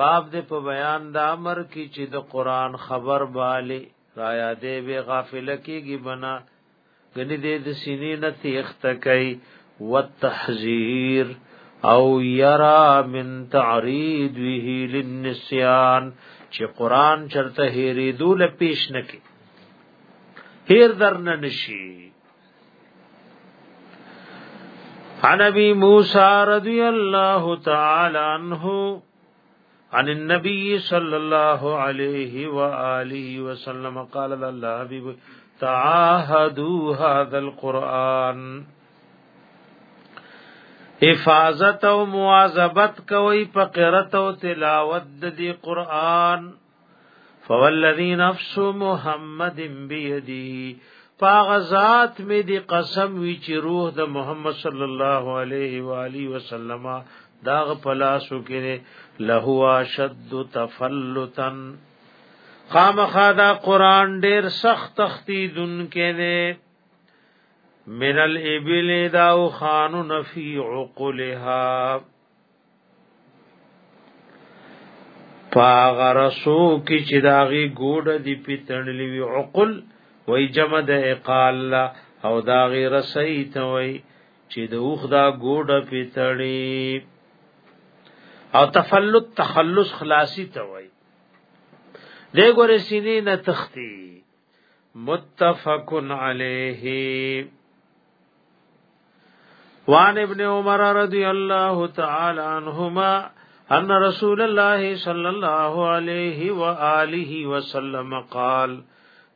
باب دې په بیان د امر کې چې د قران خبر بالي را یادې به غافل کېږي بنا غني دې د سینې نه تخت کوي والتحذير او يرى من تعريضه للنسيان چې قران چرته هېریدو له پیش نه کې هیر در نه نشي عن ابي موسى رضي الله تعالى عنه عن النبي صلى الله عليه وآله وسلم قال الله حبيب تعاهدوا هذا القرآن حفاظت او مواظبت کوي په قرات او تلاوت د دې قران فوالذي نفس محمد بيديه فغزات می قسم وی چې روح د محمد صلى الله عليه واله وسلم داغ پلاسو کې لهوا شد تفلتن خامخا دا قران ډیر سخت تختی دن کې نه من الابل دا او خان نفی عقلها پاغرسو کی چې داغي ګوډه دی پیتړلې وی عقل وای جمع د اقال او داغي رسېته وای چې د اوخ دا ګوډه پیتړې او تفلت تخلص خلاصي ته وای دی ګورې سینې نه تختی متفقن علیه وان ابن عمر رضی الله تعالی عنهما ان رسول الله صلی الله علیه و آله وسلم قال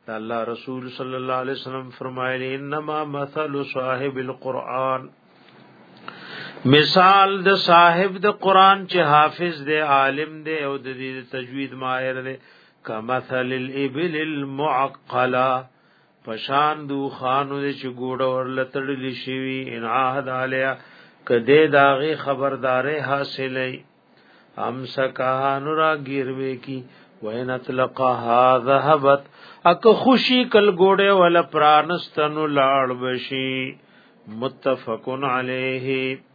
الله رسول صلی الله علیه وسلم فرمایلی انما مثل صاحب القرآن مثال د صاحب د قران چې حافظ دی عالم دی او د دې تجوید ماهر دی کمثل الابل المعقله پشان دو خانو دې چې ګوډه ورلتړلی شي ان عهد علیا کده داغي خبردارې حاصلې هم سکه نورا گیروي کی وین اطلقها ذهبت اک خوشی کل ګوډه ول پرانستنو لاړ بشي متفقن علیه